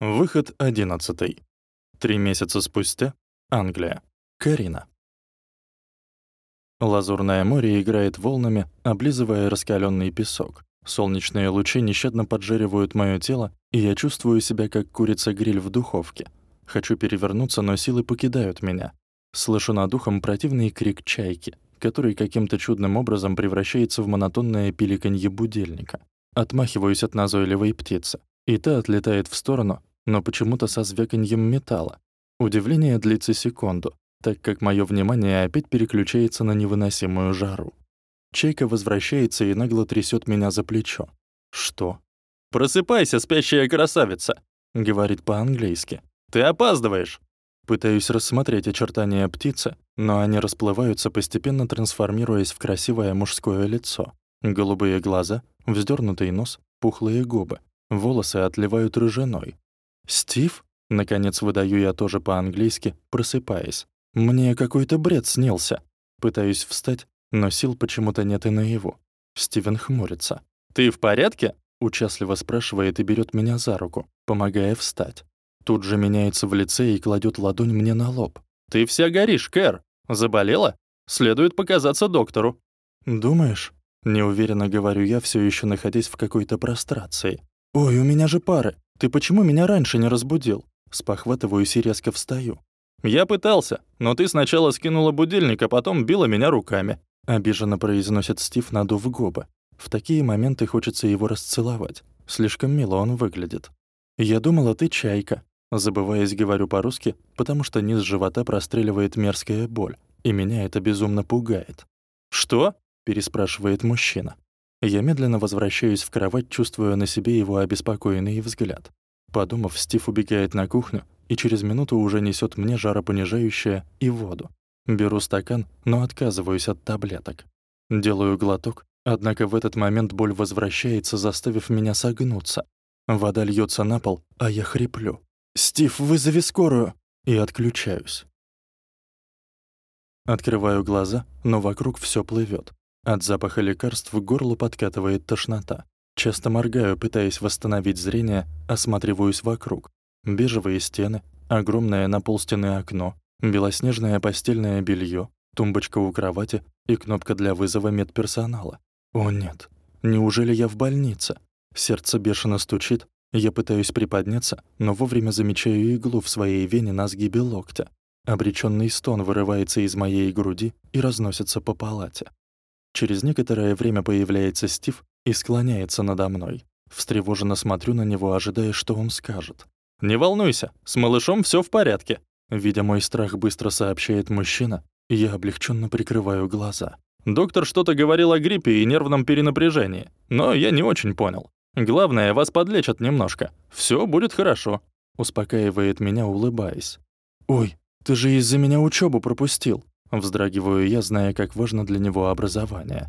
Выход 11. Три месяца спустя. Англия. Карина. Лазурное море играет волнами, облизывая раскаленный песок. Солнечные лучи нещадно поджаривают моё тело, и я чувствую себя как курица-гриль в духовке. Хочу перевернуться, но силы покидают меня. Слышу над ухом противный крик чайки, который каким-то чудным образом превращается в монотонное пиликанье будильника. Отмахиваюсь от назойливой птицы, и та отлетает в сторону, но почему-то со звяканьем металла. Удивление длится секунду, так как моё внимание опять переключается на невыносимую жару. Чайка возвращается и нагло трясёт меня за плечо. «Что?» «Просыпайся, спящая красавица!» — говорит по-английски. «Ты опаздываешь!» Пытаюсь рассмотреть очертания птицы, но они расплываются, постепенно трансформируясь в красивое мужское лицо. Голубые глаза, вздёрнутый нос, пухлые губы. Волосы отливают рыжиной, «Стив?» — наконец выдаю я тоже по-английски, просыпаясь. «Мне какой-то бред снился». Пытаюсь встать, но сил почему-то нет и наяву. Стивен хмурится. «Ты в порядке?» — участливо спрашивает и берет меня за руку, помогая встать. Тут же меняется в лице и кладет ладонь мне на лоб. «Ты вся горишь, Кэр. Заболела? Следует показаться доктору». «Думаешь?» — неуверенно говорю я, все еще находясь в какой-то прострации. «Ой, у меня же пары. «Ты почему меня раньше не разбудил?» Спохватываюсь и резко встаю. «Я пытался, но ты сначала скинула будильник, а потом била меня руками», — обиженно произносит Стив, надув губы. В такие моменты хочется его расцеловать. Слишком мило он выглядит. «Я думала, ты чайка», — забываясь, говорю по-русски, потому что низ живота простреливает мерзкая боль, и меня это безумно пугает. «Что?» — переспрашивает мужчина. Я медленно возвращаюсь в кровать, чувствуя на себе его обеспокоенный взгляд. Подумав, Стив убегает на кухню и через минуту уже несет мне жаропонижающее и воду. Беру стакан, но отказываюсь от таблеток. Делаю глоток, однако в этот момент боль возвращается, заставив меня согнуться. Вода льется на пол, а я хриплю. «Стив, вызови скорую!» И отключаюсь. Открываю глаза, но вокруг все плывет. От запаха лекарств в горло подкатывает тошнота. Часто моргаю, пытаясь восстановить зрение, осматриваюсь вокруг. Бежевые стены, огромное на полстены окно, белоснежное постельное белье, тумбочка у кровати и кнопка для вызова медперсонала. О нет, неужели я в больнице? Сердце бешено стучит, я пытаюсь приподняться, но вовремя замечаю иглу в своей вене на сгибе локтя. Обречённый стон вырывается из моей груди и разносится по палате. Через некоторое время появляется Стив и склоняется надо мной. Встревоженно смотрю на него, ожидая, что он скажет. «Не волнуйся, с малышом все в порядке». Видя мой страх, быстро сообщает мужчина, я облегченно прикрываю глаза. «Доктор что-то говорил о гриппе и нервном перенапряжении, но я не очень понял. Главное, вас подлечат немножко. Все будет хорошо», — успокаивает меня, улыбаясь. «Ой, ты же из-за меня учебу пропустил», Вздрагиваю я, зная, как важно для него образование.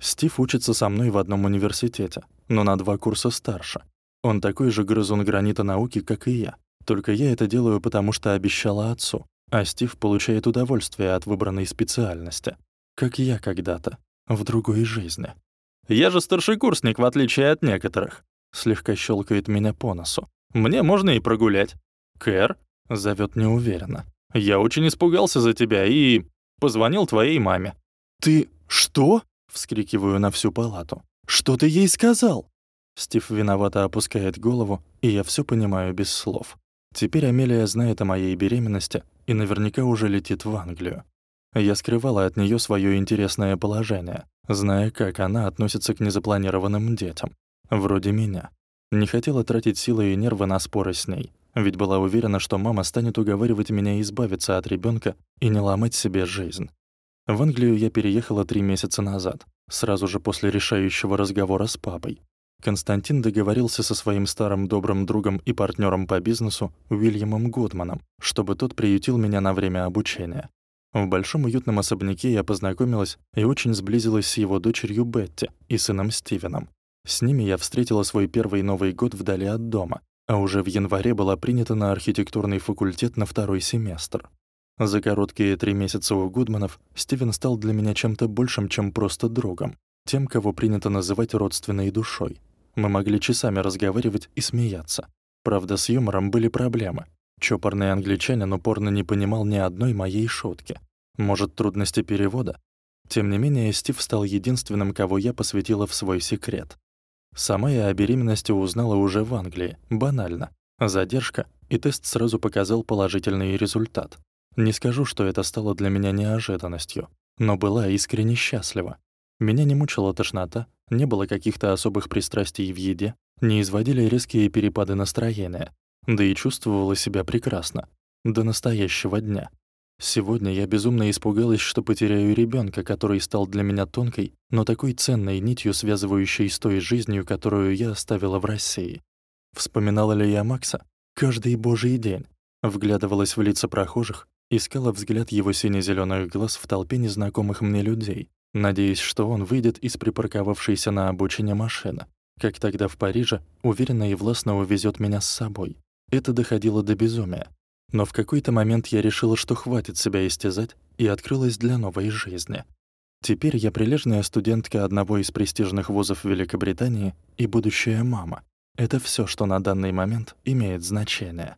Стив учится со мной в одном университете, но на два курса старше. Он такой же грызун гранита науки, как и я. Только я это делаю, потому что обещала отцу, а Стив получает удовольствие от выбранной специальности. Как я когда-то, в другой жизни. «Я же старший курсник, в отличие от некоторых», слегка щелкает меня по носу. «Мне можно и прогулять». «Кэр?» — зовет неуверенно. «Я очень испугался за тебя и...» Позвонил твоей маме». «Ты что?» — вскрикиваю на всю палату. «Что ты ей сказал?» Стив виновато опускает голову, и я все понимаю без слов. Теперь Амелия знает о моей беременности и наверняка уже летит в Англию. Я скрывала от нее свое интересное положение, зная, как она относится к незапланированным детям. Вроде меня. Не хотела тратить силы и нервы на споры с ней, ведь была уверена, что мама станет уговаривать меня избавиться от ребенка и не ломать себе жизнь. В Англию я переехала три месяца назад, сразу же после решающего разговора с папой. Константин договорился со своим старым добрым другом и партнером по бизнесу Уильямом Гудманом, чтобы тот приютил меня на время обучения. В большом уютном особняке я познакомилась и очень сблизилась с его дочерью Бетти и сыном Стивеном. С ними я встретила свой первый Новый год вдали от дома, а уже в январе была принята на архитектурный факультет на второй семестр. За короткие три месяца у Гудманов Стивен стал для меня чем-то большим, чем просто другом, тем, кого принято называть родственной душой. Мы могли часами разговаривать и смеяться. Правда, с юмором были проблемы. Чопорный англичанин упорно не понимал ни одной моей шутки. Может, трудности перевода? Тем не менее, Стив стал единственным, кого я посвятила в свой секрет. Сама я о беременности узнала уже в Англии, банально. Задержка, и тест сразу показал положительный результат. Не скажу, что это стало для меня неожиданностью, но была искренне счастлива. Меня не мучила тошнота, не было каких-то особых пристрастий в еде, не изводили резкие перепады настроения, да и чувствовала себя прекрасно. До настоящего дня. Сегодня я безумно испугалась, что потеряю ребенка, который стал для меня тонкой, но такой ценной нитью, связывающей с той жизнью, которую я оставила в России. Вспоминала ли я Макса? Каждый божий день. Вглядывалась в лица прохожих, искала взгляд его сине зеленых глаз в толпе незнакомых мне людей, надеясь, что он выйдет из припарковавшейся на обочине машины. Как тогда в Париже, уверенно и властно увезет меня с собой. Это доходило до безумия. Но в какой-то момент я решила, что хватит себя истязать, и открылась для новой жизни. Теперь я прилежная студентка одного из престижных вузов Великобритании и будущая мама. Это все, что на данный момент имеет значение.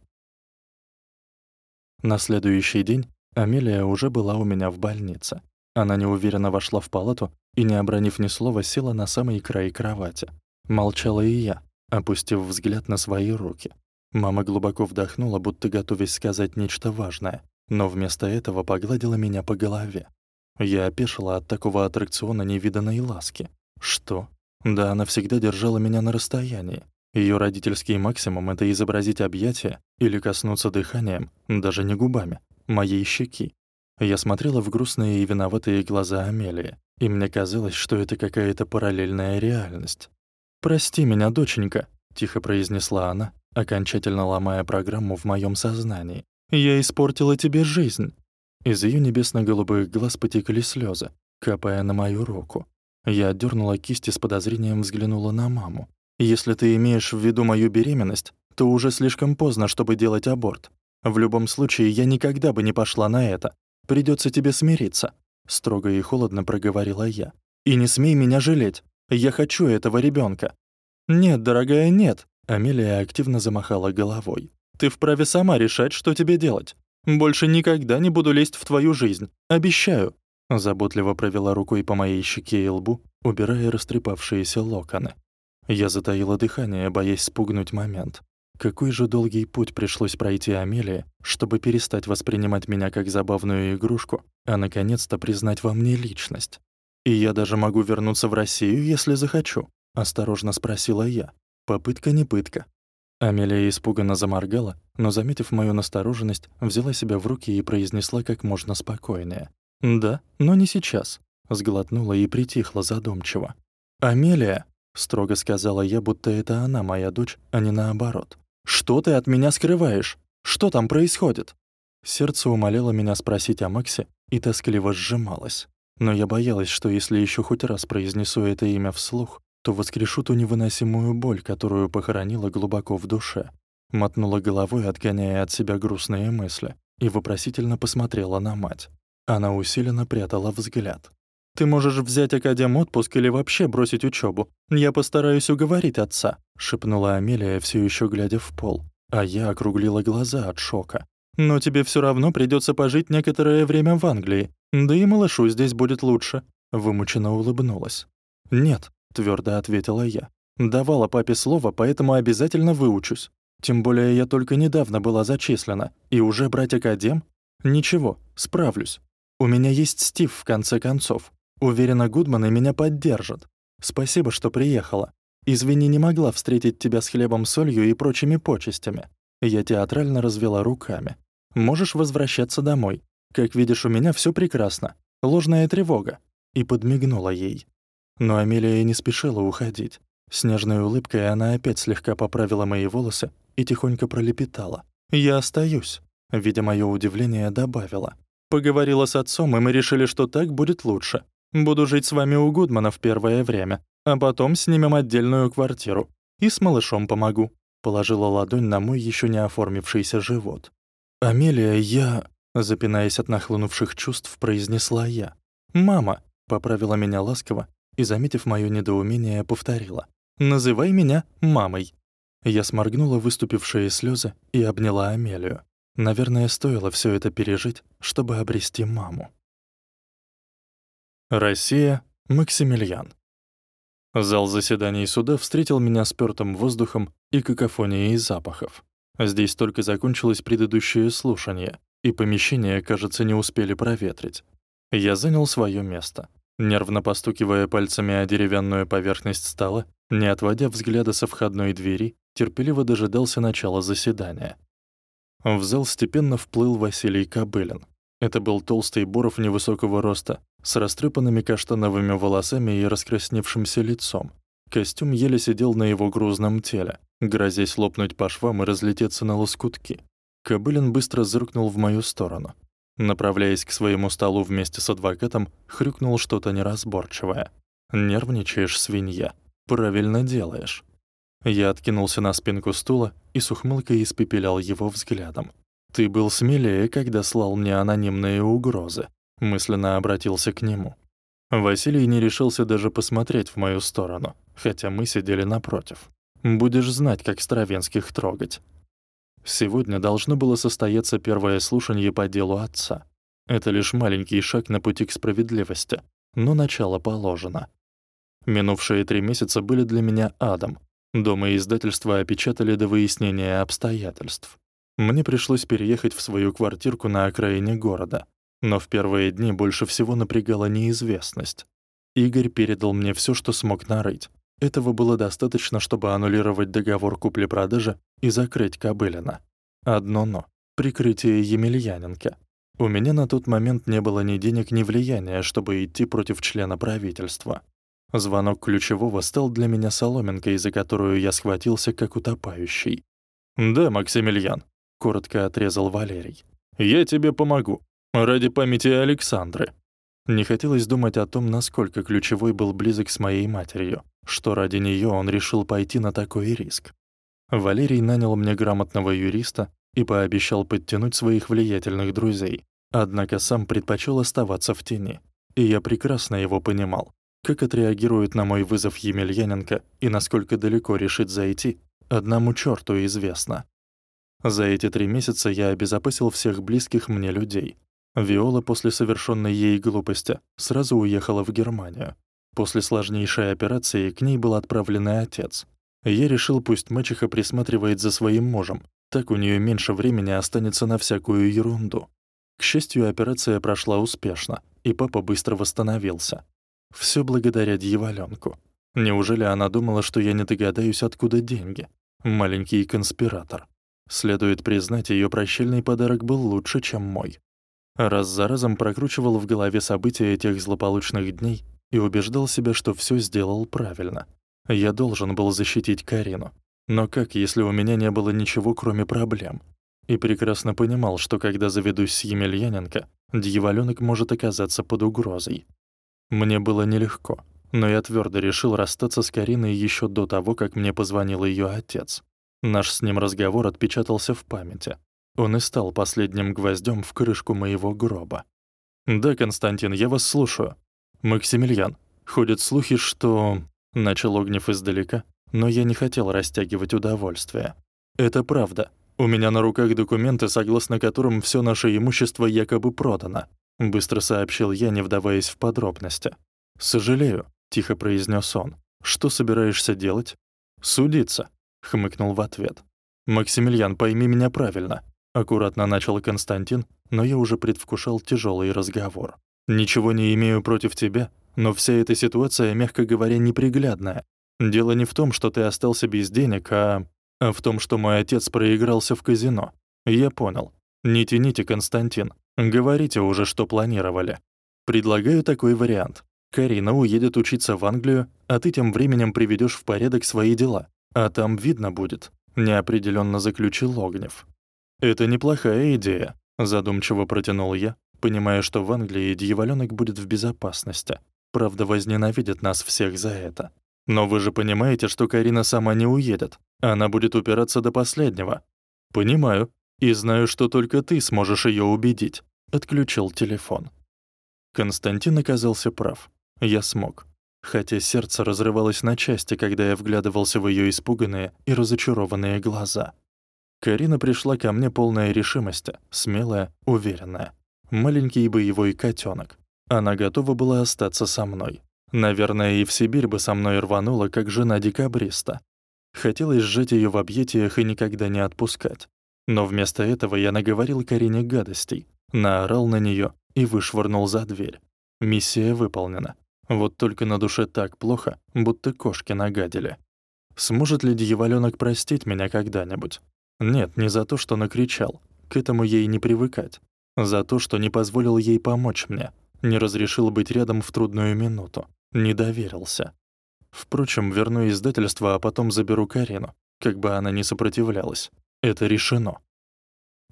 На следующий день Амелия уже была у меня в больнице. Она неуверенно вошла в палату и, не обронив ни слова, села на самый край кровати. Молчала и я, опустив взгляд на свои руки. Мама глубоко вдохнула, будто готовясь сказать нечто важное, но вместо этого погладила меня по голове. Я опешила от такого аттракциона невиданной ласки. Что? Да она всегда держала меня на расстоянии. Ее родительский максимум — это изобразить объятие или коснуться дыханием, даже не губами, моей щеки. Я смотрела в грустные и виноватые глаза Амелии, и мне казалось, что это какая-то параллельная реальность. «Прости меня, доченька», — тихо произнесла она, окончательно ломая программу в моем сознании. «Я испортила тебе жизнь». Из ее небесно-голубых глаз потекли слезы, капая на мою руку. Я отдернула кисть и с подозрением взглянула на маму. «Если ты имеешь в виду мою беременность, то уже слишком поздно, чтобы делать аборт. В любом случае, я никогда бы не пошла на это. Придется тебе смириться», — строго и холодно проговорила я. «И не смей меня жалеть. Я хочу этого ребенка. «Нет, дорогая, нет», — Амелия активно замахала головой. «Ты вправе сама решать, что тебе делать. Больше никогда не буду лезть в твою жизнь. Обещаю». Заботливо провела рукой по моей щеке и лбу, убирая растрепавшиеся локоны. Я затаила дыхание, боясь спугнуть момент. Какой же долгий путь пришлось пройти Амелии, чтобы перестать воспринимать меня как забавную игрушку, а наконец-то признать во мне личность. И я даже могу вернуться в Россию, если захочу, осторожно спросила я. Попытка не пытка. Амелия испуганно заморгала, но, заметив мою настороженность, взяла себя в руки и произнесла как можно спокойнее. «Да, но не сейчас», — сглотнула и притихла задумчиво. «Амелия», — строго сказала я, будто это она моя дочь, а не наоборот. Что ты от меня скрываешь? Что там происходит?» Сердце умоляло меня спросить о Максе и тоскливо сжималось. Но я боялась, что если еще хоть раз произнесу это имя вслух, то воскрешу ту невыносимую боль, которую похоронила глубоко в душе. Мотнула головой, отгоняя от себя грустные мысли, и вопросительно посмотрела на мать. Она усиленно прятала взгляд. «Ты можешь взять академ отпуск или вообще бросить учебу. Я постараюсь уговорить отца», — шепнула Амелия, все еще глядя в пол. А я округлила глаза от шока. «Но тебе все равно придется пожить некоторое время в Англии. Да и малышу здесь будет лучше», — вымученно улыбнулась. «Нет», — твердо ответила я. «Давала папе слово, поэтому обязательно выучусь. Тем более я только недавно была зачислена, и уже брать академ? Ничего, справлюсь. У меня есть Стив, в конце концов. Уверена, Гудманы меня поддержат. Спасибо, что приехала. Извини, не могла встретить тебя с хлебом, солью и прочими почестями. Я театрально развела руками. Можешь возвращаться домой. Как видишь, у меня все прекрасно. Ложная тревога. И подмигнула ей. Но Амелия не спешила уходить. С нежной улыбкой она опять слегка поправила мои волосы и тихонько пролепетала. «Я остаюсь», видя моё удивление, добавила. «Поговорила с отцом, и мы решили, что так будет лучше. Буду жить с вами у Гудмана в первое время, а потом снимем отдельную квартиру. И с малышом помогу». Положила ладонь на мой еще не оформившийся живот. «Амелия, я...» Запинаясь от нахлынувших чувств, произнесла я. «Мама», — поправила меня ласково и, заметив моё недоумение, повторила. «Называй меня мамой». Я сморгнула выступившие слезы и обняла Амелию. Наверное, стоило все это пережить, чтобы обрести маму. Россия, Максимилиан. Зал заседаний суда встретил меня спёртым воздухом и какофонией запахов. Здесь только закончилось предыдущее слушание, и помещение, кажется, не успели проветрить. Я занял своё место, нервно постукивая пальцами о деревянную поверхность стола, не отводя взгляда со входной двери, терпеливо дожидался начала заседания. В зал степенно вплыл Василий Кобылин. Это был толстый Боров невысокого роста, с растрепанными каштановыми волосами и раскрасневшимся лицом. Костюм еле сидел на его грузном теле, грозясь лопнуть по швам и разлететься на лоскутки. Кобылин быстро зыркнул в мою сторону. Направляясь к своему столу вместе с адвокатом, хрюкнул что-то неразборчивое. «Нервничаешь, свинья. Правильно делаешь». Я откинулся на спинку стула и с ухмылкой испепелял его взглядом. «Ты был смелее, когда слал мне анонимные угрозы», — мысленно обратился к нему. Василий не решился даже посмотреть в мою сторону, хотя мы сидели напротив. «Будешь знать, как Стравенских трогать». Сегодня должно было состояться первое слушание по делу отца. Это лишь маленький шаг на пути к справедливости, но начало положено. Минувшие три месяца были для меня адом. Дома и издательства опечатали до выяснения обстоятельств. Мне пришлось переехать в свою квартирку на окраине города. Но в первые дни больше всего напрягала неизвестность. Игорь передал мне всё, что смог нарыть. Этого было достаточно, чтобы аннулировать договор купли-продажи и закрыть Кобылина. Одно «но» — прикрытие Емельяненко. У меня на тот момент не было ни денег, ни влияния, чтобы идти против члена правительства. Звонок ключевого стал для меня соломинкой, за которую я схватился как утопающий. «Да, Максимилиан», коротко отрезал Валерий. Я тебе помогу. Ради памяти Александры. Не хотелось думать о том, насколько ключевой был близок с моей матерью, что ради неё он решил пойти на такой риск. Валерий нанял мне грамотного юриста и пообещал подтянуть своих влиятельных друзей. Однако сам предпочёл оставаться в тени. И я прекрасно его понимал. Как отреагирует на мой вызов Емельяненко и насколько далеко решит зайти, одному чёрту известно. За эти три месяца я обезопасил всех близких мне людей. Виола после совершенной ей глупости сразу уехала в Германию. После сложнейшей операции к ней был отправлен отец. Я решил, пусть мачеха присматривает за своим мужем, так у нее меньше времени останется на всякую ерунду. К счастью, операция прошла успешно, и папа быстро восстановился. Все благодаря дьяволёнку. Неужели она думала, что я не догадаюсь, откуда деньги? Маленький конспиратор. Следует признать, ее прощальный подарок был лучше, чем мой. Раз за разом прокручивал в голове события этих злополучных дней и убеждал себя, что все сделал правильно. Я должен был защитить Карину. Но как, если у меня не было ничего, кроме проблем? И прекрасно понимал, что когда заведусь с Емельяненко, дьяволёнок может оказаться под угрозой. Мне было нелегко, но я твердо решил расстаться с Кариной еще до того, как мне позвонил ее отец. Наш с ним разговор отпечатался в памяти. Он и стал последним гвоздем в крышку моего гроба. «Да, Константин, я вас слушаю. Максимилиан, ходят слухи, что...» Начал Огнев издалека, но я не хотел растягивать удовольствие. «Это правда. У меня на руках документы, согласно которым все наше имущество якобы продано», быстро сообщил я, не вдаваясь в подробности. «Сожалею», — тихо произнес он. «Что собираешься делать?» «Судиться», — хмыкнул в ответ. «Максимилиан, пойми меня правильно», — аккуратно начал Константин, но я уже предвкушал тяжелый разговор. «Ничего не имею против тебя, но вся эта ситуация, мягко говоря, неприглядная. Дело не в том, что ты остался без денег, а, а в том, что мой отец проигрался в казино. Я понял. Не тяните, Константин. Говорите уже, что планировали. Предлагаю такой вариант. Карина уедет учиться в Англию, а ты тем временем приведешь в порядок свои дела. А там видно будет, неопределенно заключил Огнев. Это неплохая идея, задумчиво протянул я, понимая, что в Англии дьяволёнок будет в безопасности. Правда, возненавидят нас всех за это. Но вы же понимаете, что Карина сама не уедет. Она будет упираться до последнего. Понимаю. И знаю, что только ты сможешь её убедить. Отключил телефон. Константин оказался прав. Я смог. хотя сердце разрывалось на части, когда я вглядывался в её испуганные и разочарованные глаза. Карина пришла ко мне полная решимости, смелая, уверенная. Маленький боевой котёнок. Она готова была остаться со мной. Наверное, и в Сибирь бы со мной рванула, как жена декабриста. Хотелось сжать её в объятиях и никогда не отпускать. Но вместо этого я наговорил Карине гадостей, наорал на неё и вышвырнул за дверь. Миссия выполнена. Вот только на душе так плохо, будто кошки нагадили. Сможет ли дьяволёнок простить меня когда-нибудь? Нет, не за то, что накричал. К этому ей не привыкать. За то, что не позволил ей помочь мне, не разрешил быть рядом в трудную минуту, не доверился. Впрочем, верну издательство, а потом заберу Карину, как бы она ни сопротивлялась. Это решено.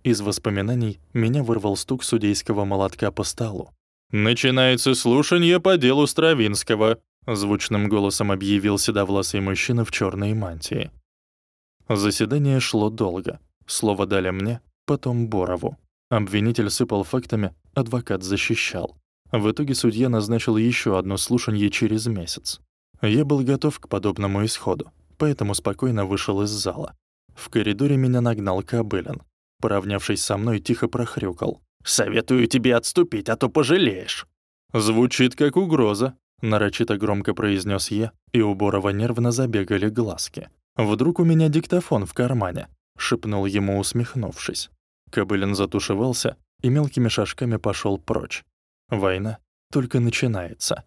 Из воспоминаний меня вырвал стук судейского молотка по столу. «Начинается слушание по делу Стравинского», — звучным голосом объявил седовласый мужчина в черной мантии. Заседание шло долго. Слово дали мне, потом Борову. Обвинитель сыпал фактами, адвокат защищал. В итоге судья назначил еще одно слушание через месяц. Я был готов к подобному исходу, поэтому спокойно вышел из зала. В коридоре меня нагнал Кобылин. Поравнявшись со мной, тихо прохрюкал. Советую тебе отступить, а то пожалеешь». «Звучит как угроза», — нарочито громко произнес я, и у Борова нервно забегали глазки. «Вдруг у меня диктофон в кармане?» — шепнул ему, усмехнувшись. Кобылин затушевался и мелкими шажками пошел прочь. Война только начинается.